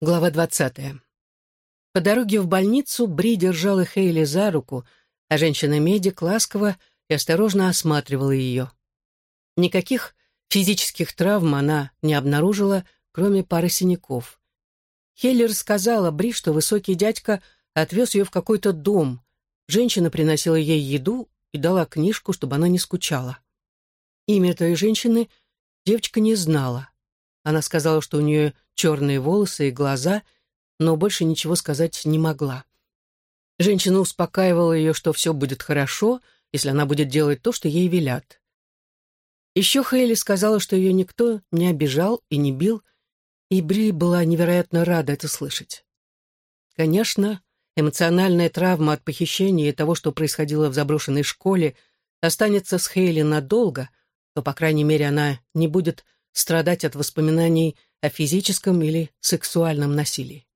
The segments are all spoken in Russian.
Глава двадцатая. По дороге в больницу Бри держала Хейли за руку, а женщина-медик ласково и осторожно осматривала ее. Никаких физических травм она не обнаружила, кроме пары синяков. Хейли рассказала Бри, что высокий дядька отвез ее в какой-то дом. Женщина приносила ей еду и дала книжку, чтобы она не скучала. Имя той женщины девочка не знала. Она сказала, что у нее черные волосы и глаза, но больше ничего сказать не могла. Женщина успокаивала ее, что все будет хорошо, если она будет делать то, что ей велят. Еще Хейли сказала, что ее никто не обижал и не бил, и Бри была невероятно рада это слышать. Конечно, эмоциональная травма от похищения и того, что происходило в заброшенной школе, останется с Хейли надолго, то, по крайней мере, она не будет страдать от воспоминаний о физическом или сексуальном насилии.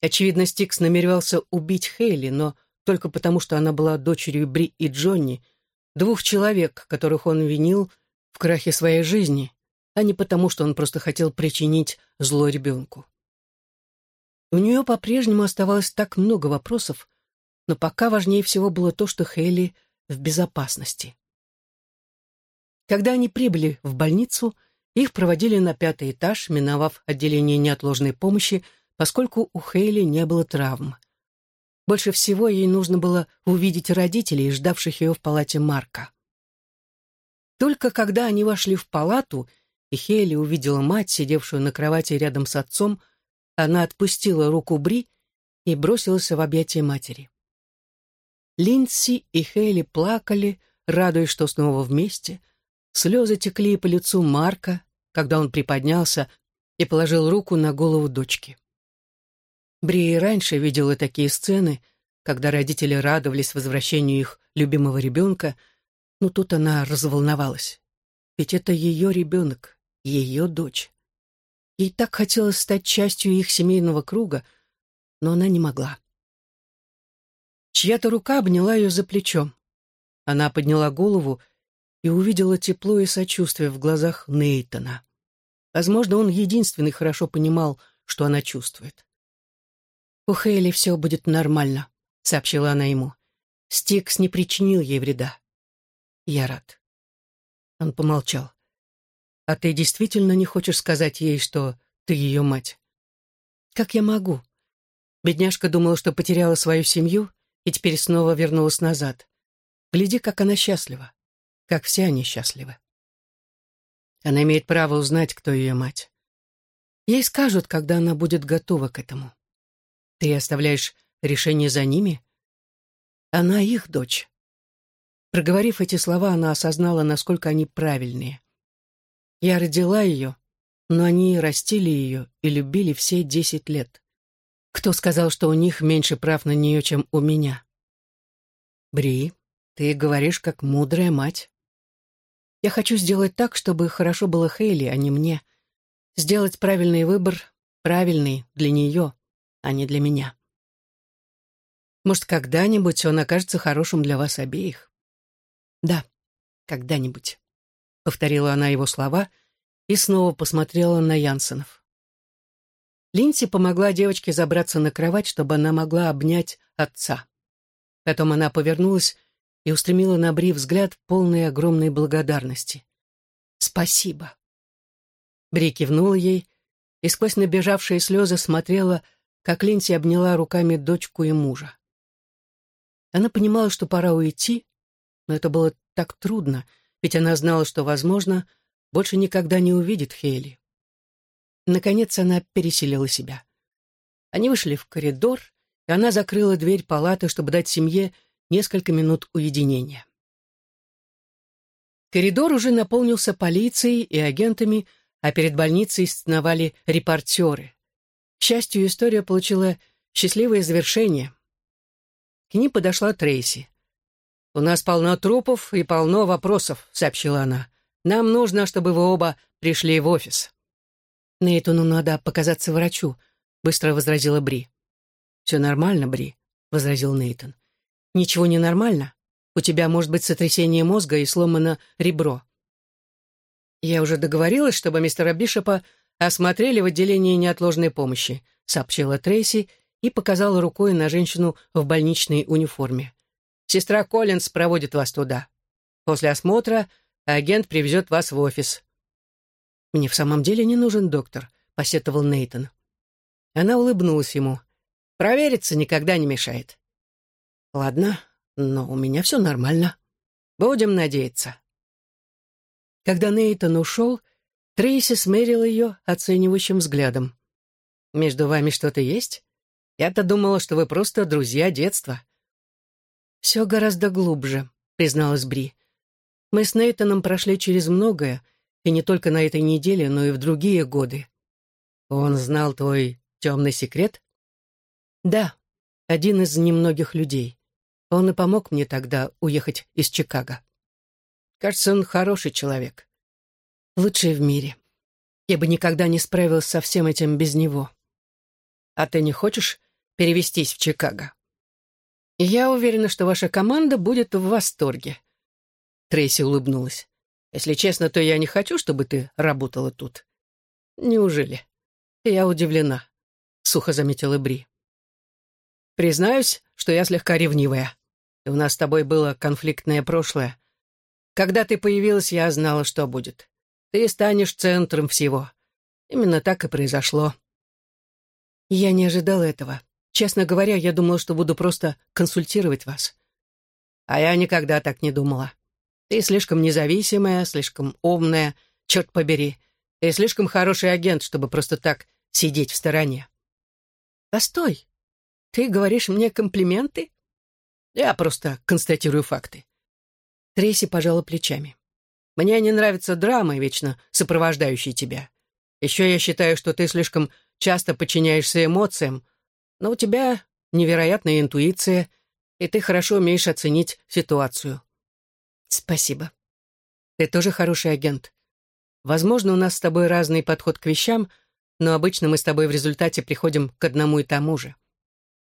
Очевидно, Стикс намеревался убить Хейли, но только потому, что она была дочерью Бри и Джонни, двух человек, которых он винил в крахе своей жизни, а не потому, что он просто хотел причинить зло ребенку. У нее по-прежнему оставалось так много вопросов, но пока важнее всего было то, что Хейли в безопасности. Когда они прибыли в больницу, их проводили на пятый этаж, миновав отделение неотложной помощи, поскольку у Хейли не было травм. Больше всего ей нужно было увидеть родителей, ждавших ее в палате Марка. Только когда они вошли в палату, и Хейли увидела мать, сидевшую на кровати рядом с отцом, она отпустила руку Бри и бросилась в объятия матери. Линдси и Хейли плакали, радуясь, что снова вместе. Слезы текли по лицу Марка, когда он приподнялся и положил руку на голову дочки. Бри раньше видела такие сцены, когда родители радовались возвращению их любимого ребенка, но тут она разволновалась. Ведь это ее ребенок, ее дочь. Ей так хотелось стать частью их семейного круга, но она не могла. Чья-то рука обняла ее за плечо. Она подняла голову и увидела тепло и сочувствие в глазах Нейтона. Возможно, он единственный хорошо понимал, что она чувствует. «У Хейли все будет нормально», — сообщила она ему. «Стикс не причинил ей вреда. Я рад». Он помолчал. «А ты действительно не хочешь сказать ей, что ты ее мать?» «Как я могу?» Бедняжка думала, что потеряла свою семью и теперь снова вернулась назад. Гляди, как она счастлива. Как все они счастливы. Она имеет право узнать, кто ее мать. Ей скажут, когда она будет готова к этому. Ты оставляешь решение за ними? Она их дочь. Проговорив эти слова, она осознала, насколько они правильные. Я родила ее, но они растили ее и любили все десять лет. Кто сказал, что у них меньше прав на нее, чем у меня? Бри, ты говоришь, как мудрая мать. Я хочу сделать так, чтобы хорошо было Хейли, а не мне. Сделать правильный выбор, правильный для нее, а не для меня. Может, когда-нибудь он окажется хорошим для вас обеих? Да, когда-нибудь, — повторила она его слова и снова посмотрела на Янсенов. Линси помогла девочке забраться на кровать, чтобы она могла обнять отца. Потом она повернулась и устремила на Бри взгляд, полный огромной благодарности. «Спасибо». Бри кивнула ей и сквозь набежавшие слезы смотрела, как Линси обняла руками дочку и мужа. Она понимала, что пора уйти, но это было так трудно, ведь она знала, что, возможно, больше никогда не увидит Хейли. Наконец она переселила себя. Они вышли в коридор, и она закрыла дверь палаты, чтобы дать семье несколько минут уединения. Коридор уже наполнился полицией и агентами, а перед больницей сновали репортеры. К счастью, история получила счастливое завершение. К ним подошла Трейси. «У нас полно трупов и полно вопросов», — сообщила она. «Нам нужно, чтобы вы оба пришли в офис». «Нейтану надо показаться врачу», — быстро возразила Бри. «Все нормально, Бри», — возразил Нейтан. Ничего не нормально. У тебя может быть сотрясение мозга и сломано ребро. Я уже договорилась, чтобы мистера Бишопа осмотрели в отделении неотложной помощи», сообщила Трейси и показала рукой на женщину в больничной униформе. «Сестра Коллинз проводит вас туда. После осмотра агент привезет вас в офис». «Мне в самом деле не нужен доктор», — посетовал Нейтон. Она улыбнулась ему. «Провериться никогда не мешает». «Ладно, но у меня все нормально. Будем надеяться». Когда Нейтан ушел, Трейси смерила ее оценивающим взглядом. «Между вами что-то есть? Я-то думала, что вы просто друзья детства». «Все гораздо глубже», — призналась Бри. «Мы с Нейтаном прошли через многое, и не только на этой неделе, но и в другие годы». «Он знал твой темный секрет?» «Да, один из немногих людей. Он и помог мне тогда уехать из Чикаго». Кажется, он хороший человек. Лучший в мире. Я бы никогда не справилась со всем этим без него. А ты не хочешь перевестись в Чикаго? Я уверена, что ваша команда будет в восторге. Трейси улыбнулась. Если честно, то я не хочу, чтобы ты работала тут. Неужели? Я удивлена, сухо заметила Бри. Признаюсь, что я слегка ревнивая. И у нас с тобой было конфликтное прошлое. Когда ты появилась, я знала, что будет. Ты станешь центром всего. Именно так и произошло. Я не ожидала этого. Честно говоря, я думала, что буду просто консультировать вас. А я никогда так не думала. Ты слишком независимая, слишком умная, черт побери. Ты слишком хороший агент, чтобы просто так сидеть в стороне. Постой, ты говоришь мне комплименты? Я просто констатирую факты. Трейси пожала плечами. «Мне не нравятся драмы, вечно сопровождающие тебя. Еще я считаю, что ты слишком часто подчиняешься эмоциям, но у тебя невероятная интуиция, и ты хорошо умеешь оценить ситуацию». «Спасибо. Ты тоже хороший агент. Возможно, у нас с тобой разный подход к вещам, но обычно мы с тобой в результате приходим к одному и тому же.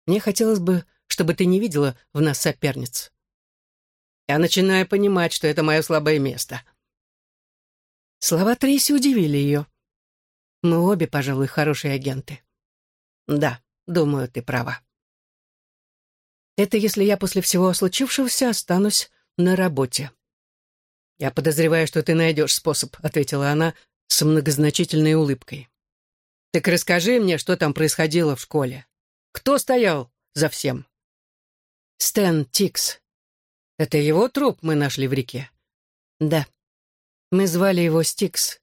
Мне хотелось бы, чтобы ты не видела в нас соперниц». Я начинаю понимать, что это мое слабое место. Слова Трейси удивили ее. Мы обе, пожалуй, хорошие агенты. Да, думаю, ты права. Это если я после всего случившегося останусь на работе. Я подозреваю, что ты найдешь способ, ответила она с многозначительной улыбкой. Так расскажи мне, что там происходило в школе. Кто стоял за всем? Стэн Тикс, это его труп мы нашли в реке? Да. Мы звали его Стикс.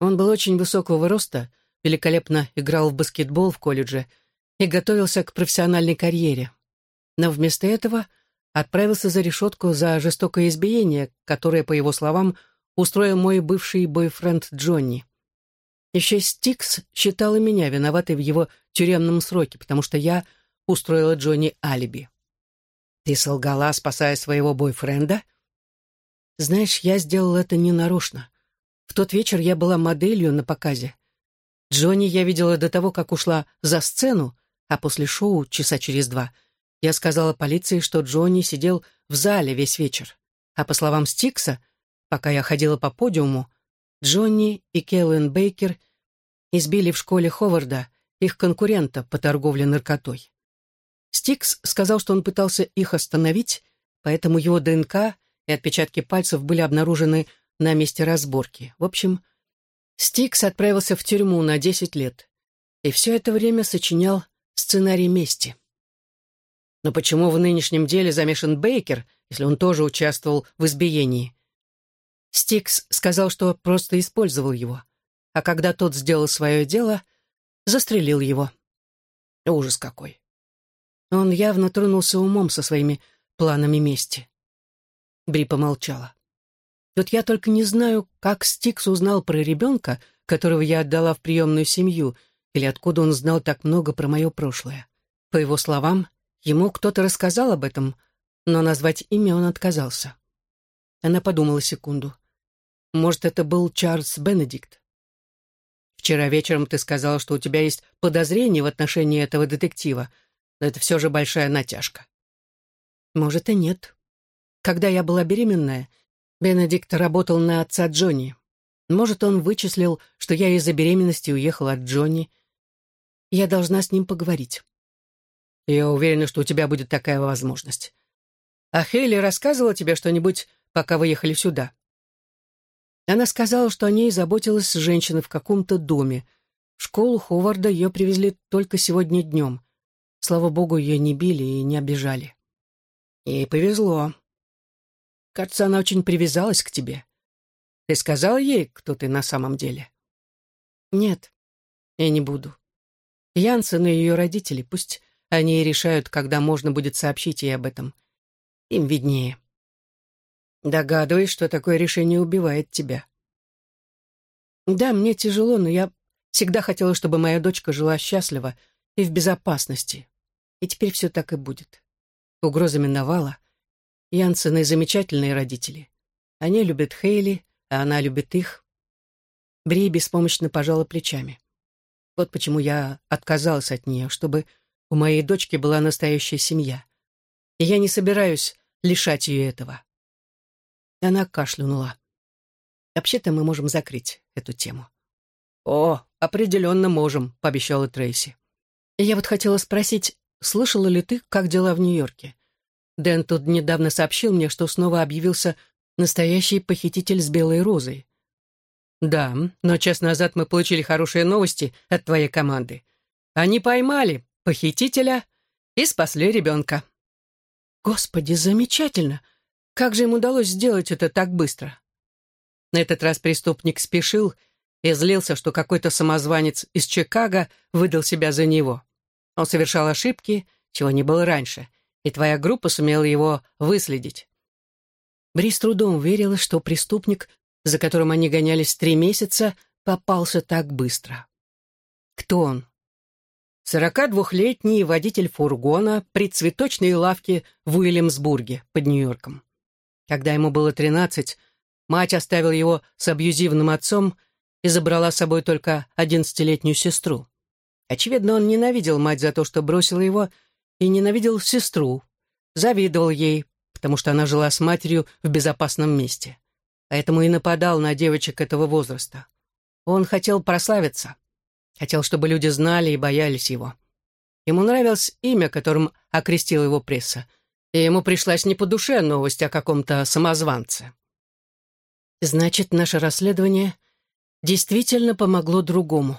Он был очень высокого роста, великолепно играл в баскетбол в колледже и готовился к профессиональной карьере. Но вместо этого отправился за решетку за жестокое избиение, которое, по его словам, устроил мой бывший бойфренд Джонни. Еще Стикс считал и меня виноватой в его тюремном сроке, потому что я устроила Джонни алиби. Ты солгала, спасая своего бойфренда? Знаешь, я сделала это ненарочно. В тот вечер я была моделью на показе. Джонни я видела до того, как ушла за сцену, а после шоу, часа через два, я сказала полиции, что Джонни сидел в зале весь вечер. А по словам Стикса, пока я ходила по подиуму, Джонни и Келлен Бейкер избили в школе Ховарда их конкурента по торговле наркотой. Стикс сказал, что он пытался их остановить, поэтому его ДНК и отпечатки пальцев были обнаружены на месте разборки. В общем, Стикс отправился в тюрьму на 10 лет и все это время сочинял сценарий мести. Но почему в нынешнем деле замешан Бейкер, если он тоже участвовал в избиении? Стикс сказал, что просто использовал его, а когда тот сделал свое дело, застрелил его. Ужас какой. Он явно тронулся умом со своими планами мести. Бри помолчала. Вот я только не знаю, как Стикс узнал про ребенка, которого я отдала в приемную семью, или откуда он знал так много про мое прошлое. По его словам, ему кто-то рассказал об этом, но назвать имя он отказался. Она подумала секунду. Может, это был Чарльз Бенедикт? Вчера вечером ты сказала, что у тебя есть подозрение в отношении этого детектива — но это все же большая натяжка. Может и нет. Когда я была беременная, Бенедикт работал на отца Джонни. Может, он вычислил, что я из-за беременности уехала от Джонни. Я должна с ним поговорить. Я уверена, что у тебя будет такая возможность. А Хейли рассказывала тебе что-нибудь, пока вы ехали сюда? Она сказала, что о ней заботилась женщина в каком-то доме. В школу Ховарда ее привезли только сегодня днем. Слава богу, ее не били и не обижали. Ей повезло. Кажется, она очень привязалась к тебе. Ты сказал ей, кто ты на самом деле? Нет, я не буду. Янсен и ее родители, пусть они и решают, когда можно будет сообщить ей об этом. Им виднее. Догадываюсь, что такое решение убивает тебя. Да, мне тяжело, но я всегда хотела, чтобы моя дочка жила счастливо и в безопасности. И теперь все так и будет. Угроза миновала. Янсены замечательные родители. Они любят Хейли, а она любит их. Бри беспомощно пожала плечами. Вот почему я отказалась от нее, чтобы у моей дочки была настоящая семья. И я не собираюсь лишать ее этого. Она кашлянула. Вообще-то мы можем закрыть эту тему. «О, определенно можем», — пообещала Трейси. Я вот хотела спросить, слышала ли ты, как дела в Нью-Йорке? Дэн тут недавно сообщил мне, что снова объявился настоящий похититель с белой розой. Да, но час назад мы получили хорошие новости от твоей команды. Они поймали похитителя и спасли ребенка. Господи, замечательно! Как же им удалось сделать это так быстро? На этот раз преступник спешил и злился, что какой-то самозванец из Чикаго выдал себя за него. Он совершал ошибки, чего не было раньше, и твоя группа сумела его выследить. Бри с трудом верила, что преступник, за которым они гонялись три месяца, попался так быстро. Кто он? 42-летний водитель фургона при цветочной лавке в Уильямсбурге под Нью-Йорком. Когда ему было 13, мать оставила его с абьюзивным отцом и забрала с собой только 11-летнюю сестру. Очевидно, он ненавидел мать за то, что бросила его, и ненавидел сестру, завидовал ей, потому что она жила с матерью в безопасном месте. Поэтому и нападал на девочек этого возраста. Он хотел прославиться. Хотел, чтобы люди знали и боялись его. Ему нравилось имя, которым окрестила его пресса, и ему пришлась не по душе новость о каком-то самозванце. Значит, наше расследование действительно помогло другому.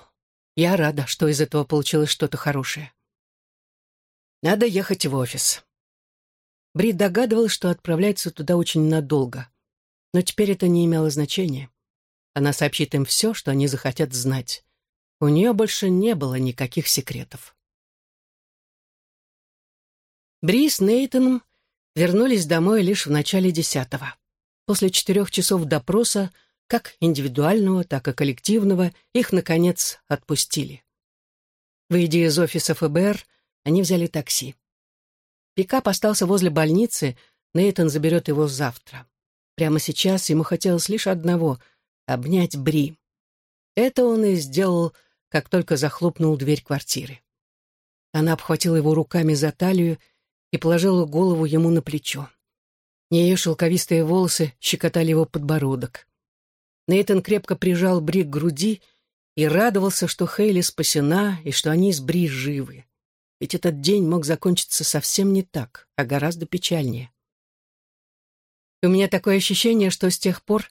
Я рада, что из этого получилось что-то хорошее. Надо ехать в офис. Бри догадывалась, что отправляется туда очень надолго. Но теперь это не имело значения. Она сообщит им все, что они захотят знать. У нее больше не было никаких секретов. Бри с Нейтаном вернулись домой лишь в начале десятого. После четырех часов допроса, как индивидуального, так и коллективного, их, наконец, отпустили. Выйдя из офиса ФБР, они взяли такси. Пикап остался возле больницы, Нейтан заберет его завтра. Прямо сейчас ему хотелось лишь одного — обнять Бри. Это он и сделал, как только захлопнул дверь квартиры. Она обхватила его руками за талию и положила голову ему на плечо. Ее шелковистые волосы щекотали его подбородок. Нейтан крепко прижал Бри к груди и радовался, что Хейли спасена и что они с Бри живы. Ведь этот день мог закончиться совсем не так, а гораздо печальнее. У меня такое ощущение, что с тех пор,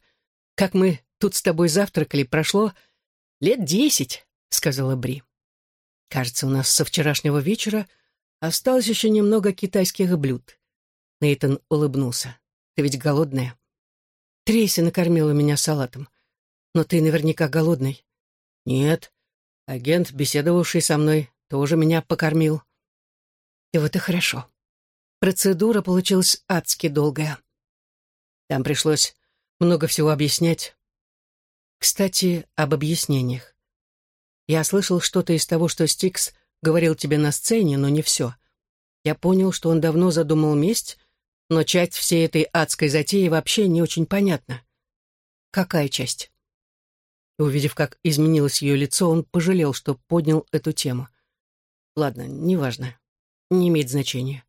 как мы тут с тобой завтракали, прошло лет десять, сказала Бри. Кажется, у нас со вчерашнего вечера осталось еще немного китайских блюд. Нейтан улыбнулся. Ты ведь голодная? Трейси накормила меня салатом. Но ты наверняка голодный. Нет. Агент, беседовавший со мной, тоже меня покормил. И вот и хорошо. Процедура получилась адски долгая. Там пришлось много всего объяснять. Кстати, об объяснениях. Я слышал что-то из того, что Стикс говорил тебе на сцене, но не все. Я понял, что он давно задумал месть, но часть всей этой адской затеи вообще не очень понятна. Какая часть? Увидев, как изменилось ее лицо, он пожалел, что поднял эту тему. Ладно, неважно. Не имеет значения.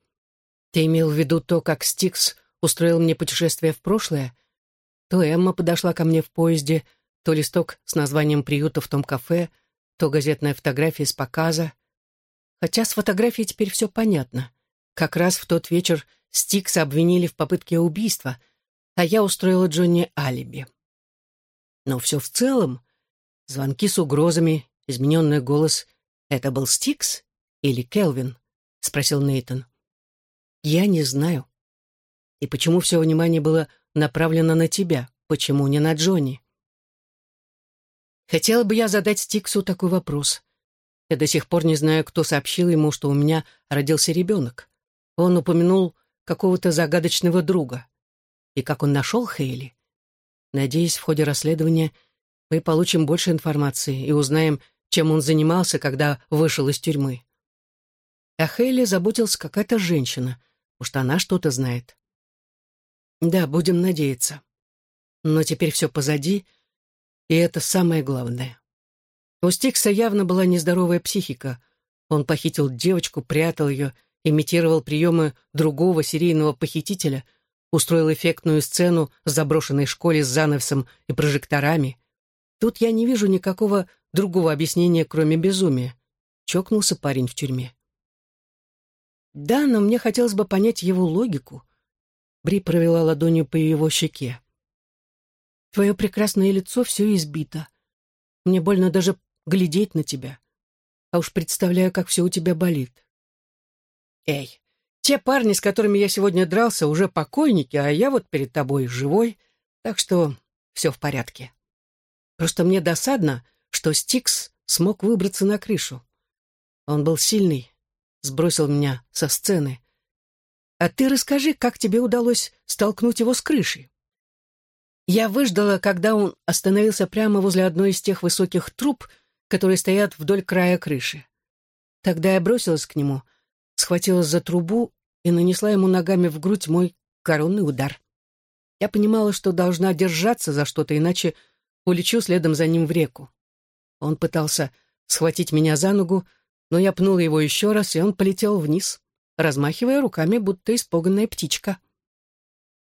Ты имел в виду то, как Стикс устроил мне путешествие в прошлое? То Эмма подошла ко мне в поезде, то листок с названием приюта в том кафе, то газетная фотография с показа. Хотя с фотографией теперь все понятно. Как раз в тот вечер Стикса обвинили в попытке убийства, а я устроила Джонни алиби. Но все в целом, звонки с угрозами, измененный голос — это был Стикс или Келвин? — спросил Нейтон. Я не знаю. И почему все внимание было направлено на тебя? Почему не на Джонни? Хотела бы я задать Стиксу такой вопрос. Я до сих пор не знаю, кто сообщил ему, что у меня родился ребенок. Он упомянул какого-то загадочного друга. И как он нашел Хейли? Надеюсь, в ходе расследования мы получим больше информации и узнаем, чем он занимался, когда вышел из тюрьмы. О Хейли заботилась какая-то женщина. Может, она что-то знает. Да, будем надеяться. Но теперь все позади, и это самое главное. У Стикса явно была нездоровая психика. Он похитил девочку, прятал ее, имитировал приемы другого серийного похитителя, устроил эффектную сцену в заброшенной школе с занавесом и прожекторами. Тут я не вижу никакого другого объяснения, кроме безумия. Чокнулся парень в тюрьме. Да, но мне хотелось бы понять его логику. Бри провела ладонью по его щеке. Твое прекрасное лицо все избито. Мне больно даже глядеть на тебя. А уж представляю, как все у тебя болит. Эй, те парни, с которыми я сегодня дрался, уже покойники, а я вот перед тобой живой, так что все в порядке. Просто мне досадно, что Стикс смог выбраться на крышу. Он был сильный, сбросил меня со сцены. А ты расскажи, как тебе удалось столкнуть его с крыши. Я выждала, когда он остановился прямо возле одной из тех высоких труб, которые стоят вдоль края крыши. Тогда я бросилась к нему, схватилась за трубу и нанесла ему ногами в грудь мой коронный удар. Я понимала, что должна держаться за что-то, иначе улечу следом за ним в реку. Он пытался схватить меня за ногу, но я пнула его еще раз, и он полетел вниз, размахивая руками, будто испуганная птичка.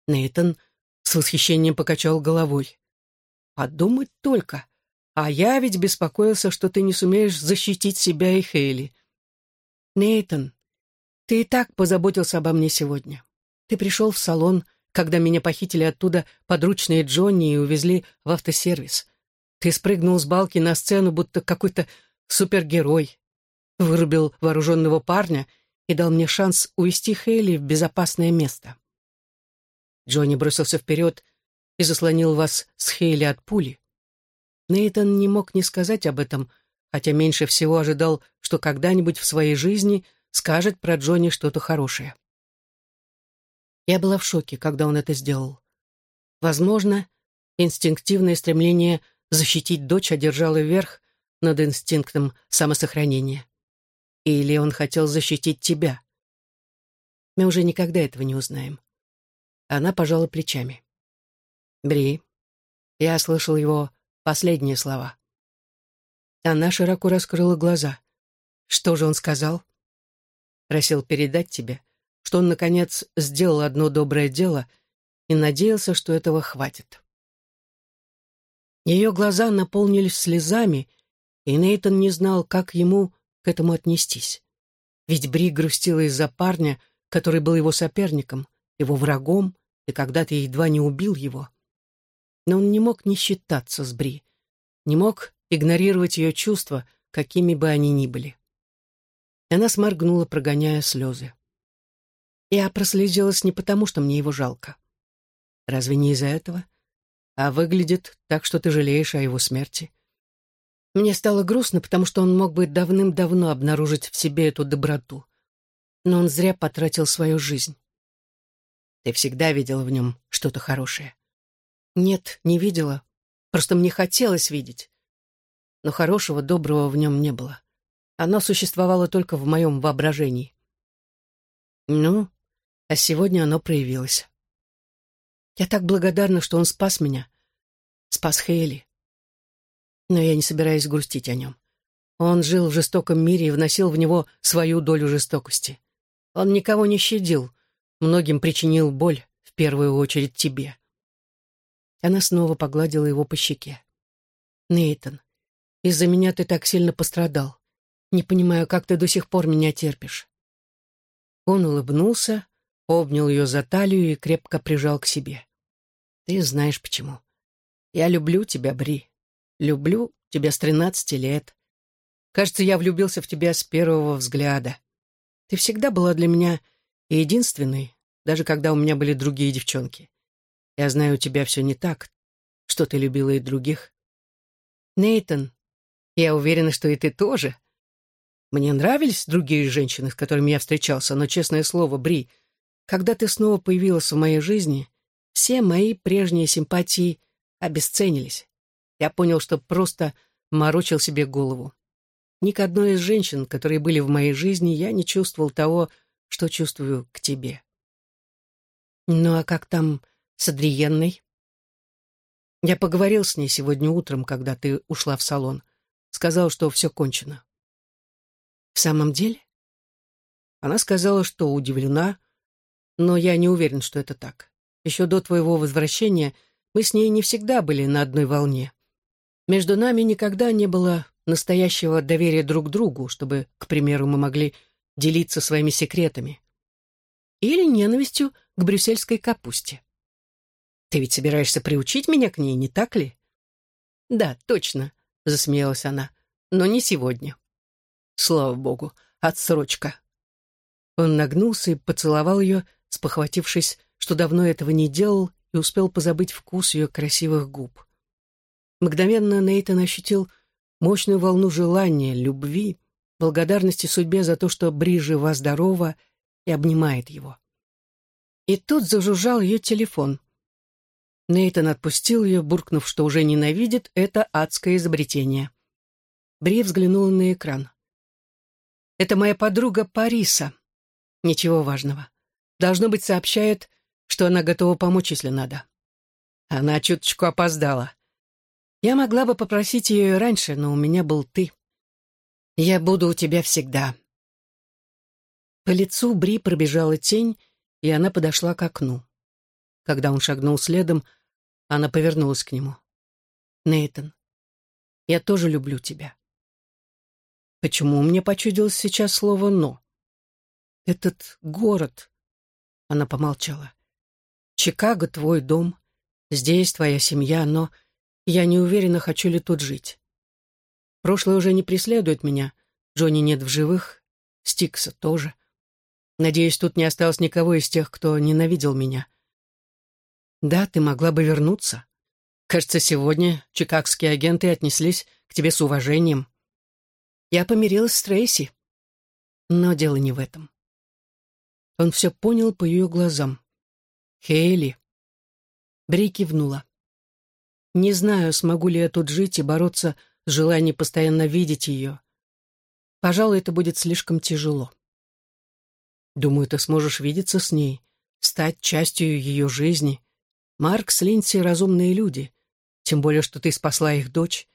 Нейтан с восхищением покачал головой. «Подумать только. А я ведь беспокоился, что ты не сумеешь защитить себя и Хейли. Нейтан, ты и так позаботился обо мне сегодня. Ты пришел в салон, когда меня похитили оттуда подручные Джонни и увезли в автосервис. Ты спрыгнул с балки на сцену, будто какой-то супергерой. Вырубил вооруженного парня и дал мне шанс увести Хейли в безопасное место. Джонни бросился вперед и заслонил вас с Хейли от пули. Нейтан не мог не сказать об этом, хотя меньше всего ожидал, что когда-нибудь в своей жизни скажет про Джонни что-то хорошее. Я была в шоке, когда он это сделал. Возможно, инстинктивное стремление защитить дочь одержало верх над инстинктом самосохранения. Или он хотел защитить тебя. Мы уже никогда этого не узнаем. Она пожала плечами. «Бри». Я слышал его последние слова. Она широко раскрыла глаза. «Что же он сказал?» «Просил передать тебе, что он, наконец, сделал одно доброе дело и надеялся, что этого хватит». Ее глаза наполнились слезами, и Нейтон не знал, как ему к этому отнестись. Ведь Бри грустила из-за парня, который был его соперником, его врагом и когда-то едва не убил его. Но он не мог не считаться с Бри, не мог игнорировать ее чувства, какими бы они ни были. Она сморгнула, прогоняя слезы. Я прослезилась не потому, что мне его жалко. Разве не из-за этого? А выглядит так, что ты жалеешь о его смерти. Мне стало грустно, потому что он мог бы давным-давно обнаружить в себе эту доброту. Но он зря потратил свою жизнь. Ты всегда видела в нем что-то хорошее. Нет, не видела. Просто мне хотелось видеть. Но хорошего, доброго в нем не было. Оно существовало только в моем воображении. Ну, а сегодня оно проявилось. Я так благодарна, что он спас меня. Спас Хейли. Но я не собираюсь грустить о нем. Он жил в жестоком мире и вносил в него свою долю жестокости. Он никого не щадил, многим причинил боль, в первую очередь тебе. Она снова погладила его по щеке. Нейтан, из-за меня ты так сильно пострадал. Не понимаю, как ты до сих пор меня терпишь». Он улыбнулся, обнял ее за талию и крепко прижал к себе. «Ты знаешь почему. Я люблю тебя, Бри. Люблю тебя с тринадцати лет. Кажется, я влюбился в тебя с первого взгляда. Ты всегда была для меня единственной, даже когда у меня были другие девчонки. Я знаю, у тебя все не так, что ты любила и других. Нейтон, я уверена, что и ты тоже. Мне нравились другие женщины, с которыми я встречался, но, честное слово, Бри, когда ты снова появилась в моей жизни, все мои прежние симпатии обесценились. Я понял, что просто морочил себе голову. Ни к одной из женщин, которые были в моей жизни, я не чувствовал того, что чувствую к тебе. Ну а как там с Адриенной? Я поговорил с ней сегодня утром, когда ты ушла в салон. Сказал, что все кончено. В самом деле? Она сказала, что удивлена, но я не уверен, что это так. Еще до твоего возвращения мы с ней не всегда были на одной волне. Между нами никогда не было настоящего доверия друг другу, чтобы, к примеру, мы могли делиться своими секретами. Или ненавистью к брюссельской капусте. Ты ведь собираешься приучить меня к ней, не так ли? Да, точно, засмеялась она, но не сегодня. Слава богу, отсрочка. Он нагнулся и поцеловал ее, спохватившись, что давно этого не делал и успел позабыть вкус ее красивых губ. Мгновенно Нейтан ощутил мощную волну желания, любви, благодарности судьбе за то, что Бри жива-здорова и обнимает его. И тут зажужжал ее телефон. Нейтан отпустил ее, буркнув, что уже ненавидит это адское изобретение. Бри взглянула на экран. «Это моя подруга Париса. Ничего важного. Должно быть, сообщает, что она готова помочь, если надо. Она чуточку опоздала. Я могла бы попросить ее раньше, но у меня был ты. Я буду у тебя всегда». По лицу Бри пробежала тень, и она подошла к окну. Когда он шагнул следом, она повернулась к нему. «Нейтан, я тоже люблю тебя». Почему мне почудилось сейчас слово «но»? Этот город... Она помолчала. Чикаго — твой дом, здесь твоя семья, но я не уверена, хочу ли тут жить. Прошлое уже не преследует меня. Джонни нет в живых, Стикса тоже. Надеюсь, тут не осталось никого из тех, кто ненавидел меня. Да, ты могла бы вернуться. Кажется, сегодня чикагские агенты отнеслись к тебе с уважением. Я помирилась с Трейси. Но дело не в этом. Он все понял по ее глазам. Хейли. Бри кивнула. Не знаю, смогу ли я тут жить и бороться с желанием постоянно видеть ее. Пожалуй, это будет слишком тяжело. Думаю, ты сможешь видеться с ней, стать частью ее жизни. Марк с Линдси — разумные люди. Тем более, что ты спасла их дочь.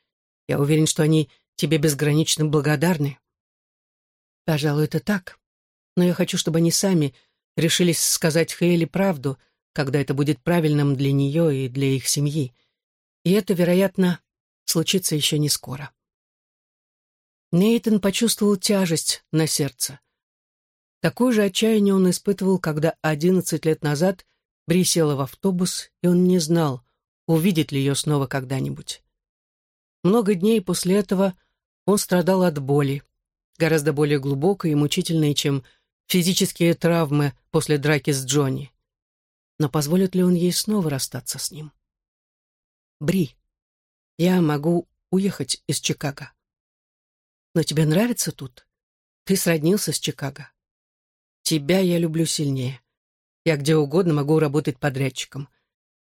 Я уверен, что они тебе безгранично благодарны. Пожалуй, это так. Но я хочу, чтобы они сами решились сказать Хейли правду, когда это будет правильным для нее и для их семьи. И это, вероятно, случится еще не скоро. Нейтан почувствовал тяжесть на сердце. Такое же отчаяние он испытывал, когда одиннадцать лет назад Бри села в автобус, и он не знал, увидит ли ее снова когда-нибудь. Много дней после этого он страдал от боли, гораздо более глубокой и мучительной, чем физические травмы после драки с Джонни. Но позволит ли он ей снова расстаться с ним? Бри, я могу уехать из Чикаго. Но тебе нравится тут? Ты сроднился с Чикаго. Тебя я люблю сильнее. Я где угодно могу работать подрядчиком.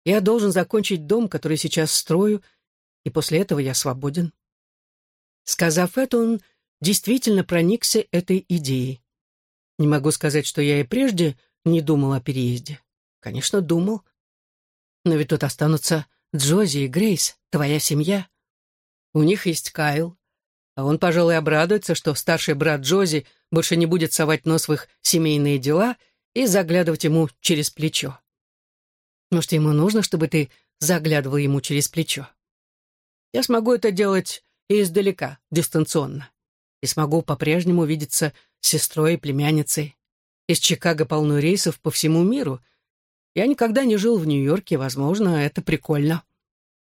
Я должен закончить дом, который сейчас строю, и после этого я свободен. Сказав это, он действительно проникся этой идеей. Не могу сказать, что я и прежде не думал о переезде. Конечно, думал. Но ведь тут останутся Джози и Грейс, твоя семья. У них есть Кайл. А он, пожалуй, обрадуется, что старший брат Джози больше не будет совать нос в их семейные дела и заглядывать ему через плечо. Может, ему нужно, чтобы ты заглядывал ему через плечо? Я смогу это делать и издалека, дистанционно. И смогу по-прежнему видеться с сестрой и племянницей. Из Чикаго полно рейсов по всему миру. Я никогда не жил в Нью-Йорке, возможно, это прикольно.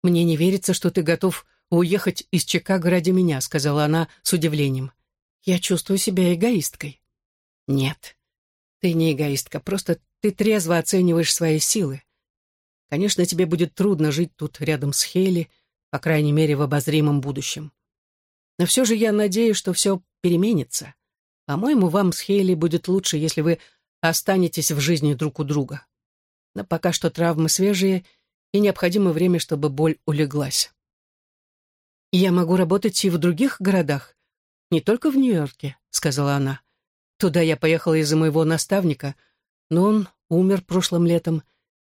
Мне не верится, что ты готов уехать из Чикаго ради меня», — сказала она с удивлением. «Я чувствую себя эгоисткой». «Нет, ты не эгоистка, просто ты трезво оцениваешь свои силы. Конечно, тебе будет трудно жить тут рядом с Хейли, по крайней мере, в обозримом будущем. Но все же я надеюсь, что все переменится. По-моему, вам с Хейли будет лучше, если вы останетесь в жизни друг у друга. Но пока что травмы свежие, и необходимо время, чтобы боль улеглась. «Я могу работать и в других городах, не только в Нью-Йорке», — сказала она. «Туда я поехала из-за моего наставника, но он умер прошлым летом,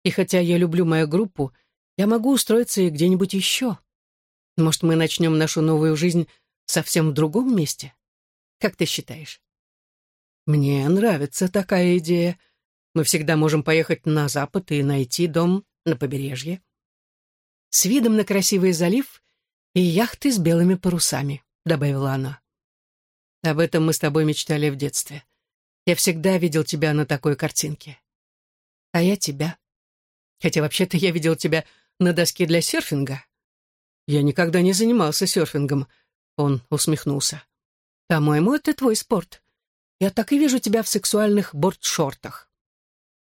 и хотя я люблю мою группу, я могу устроиться и где-нибудь еще. Может, мы начнем нашу новую жизнь совсем в другом месте? Как ты считаешь?» «Мне нравится такая идея. Мы всегда можем поехать на запад и найти дом на побережье. С видом на красивый залив и яхты с белыми парусами», — добавила она. «Об этом мы с тобой мечтали в детстве. Я всегда видел тебя на такой картинке. А я тебя. Хотя вообще-то я видел тебя на доске для серфинга. Я никогда не занимался серфингом», — он усмехнулся. «По-моему, это твой спорт. Я так и вижу тебя в сексуальных борт-шортах».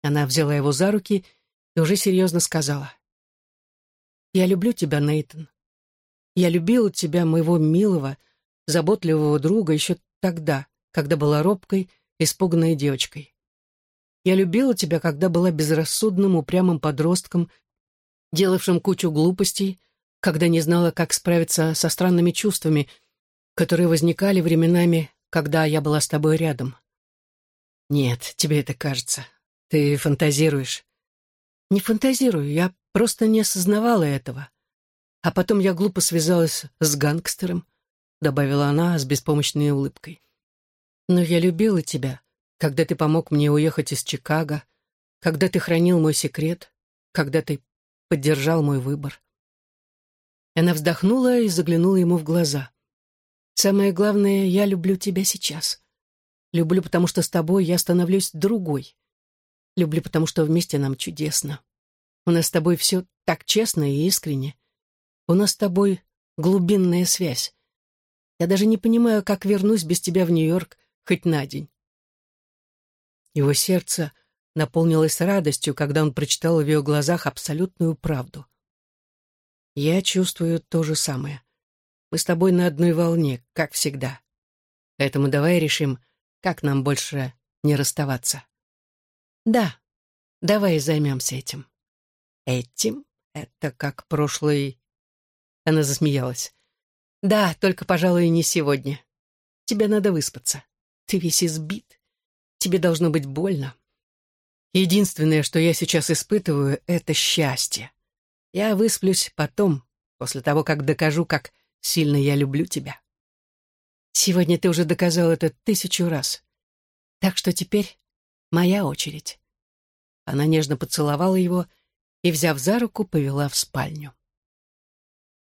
Она взяла его за руки и уже серьезно сказала. «Я люблю тебя, Нейтон. Я любила тебя, моего милого, заботливого друга, еще тогда, когда была робкой, испуганной девочкой. Я любила тебя, когда была безрассудным, упрямым подростком, делавшим кучу глупостей, когда не знала, как справиться со странными чувствами, которые возникали временами, когда я была с тобой рядом. Нет, тебе это кажется. Ты фантазируешь. Не фантазирую, я просто не осознавала этого. А потом я глупо связалась с гангстером, добавила она с беспомощной улыбкой. Но я любила тебя, когда ты помог мне уехать из Чикаго, когда ты хранил мой секрет, когда ты поддержал мой выбор. Она вздохнула и заглянула ему в глаза. «Самое главное, я люблю тебя сейчас. Люблю, потому что с тобой я становлюсь другой. Люблю, потому что вместе нам чудесно. У нас с тобой все так честно и искренне. У нас с тобой глубинная связь. Я даже не понимаю, как вернусь без тебя в Нью-Йорк хоть на день. Его сердце наполнилось радостью, когда он прочитал в ее глазах абсолютную правду. «Я чувствую то же самое. Мы с тобой на одной волне, как всегда. Поэтому давай решим, как нам больше не расставаться». «Да, давай займемся этим». «Этим? Это как прошлый она засмеялась. «Да, только, пожалуй, не сегодня. Тебе надо выспаться. Ты весь избит. Тебе должно быть больно. Единственное, что я сейчас испытываю, — это счастье. Я высплюсь потом, после того, как докажу, как сильно я люблю тебя. Сегодня ты уже доказал это тысячу раз. Так что теперь моя очередь». Она нежно поцеловала его и, взяв за руку, повела в спальню.